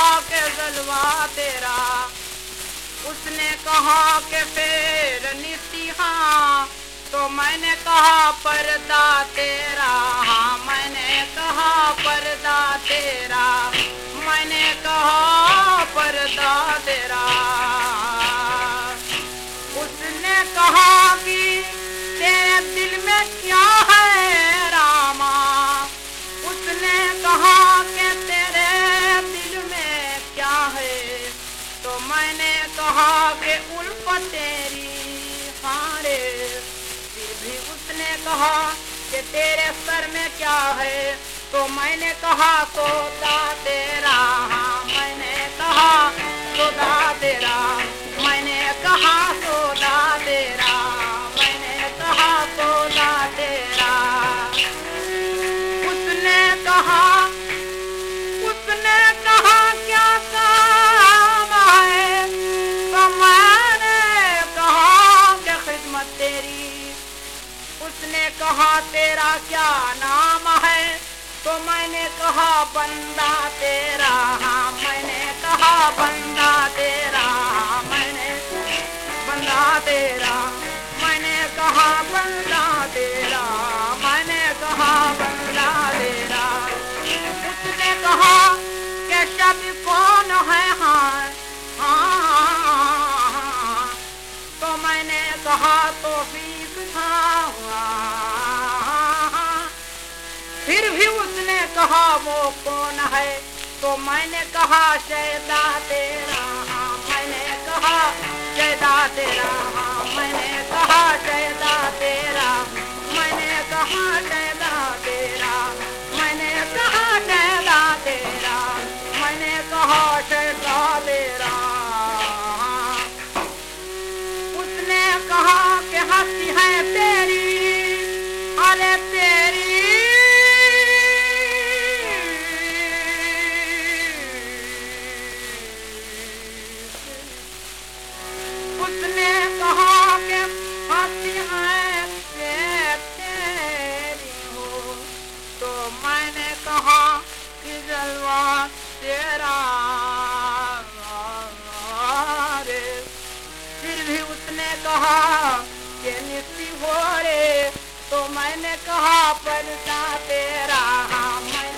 कहा के जलवा तेरा। उसने कहा के फेर नितिहा तो मैंने कहा, पर्दा तेरा। हाँ मैंने तेरी हारे। फिर भी उसने कहा कि तेरे सर में क्या है तो मैंने कहा तोता तेरा कहा, तेरा क्या नाम है? तो मैंने कहा, बंदा तेरा हाँ मैंने कहा, बंदा तेरा हाँ मैंने, बंदा तेरा, मैंने कहा, बंदा तेरा, मैंने कहा, बंदा तेरा। उसने कहा कि शब्द कौन है हाँ हाँ तो मैंने कहा तो था फिर भी उसने कहा, वो कौन है? तो मैंने कहा शैदा तेरा, मैंने कहा शैदा तेरा हाँ मैंने कहा कि जलवा तेरा। रे फिर भी उसने कहा कि निकली हो रे तो मैंने कहा, परसा तेरा हाँ मैं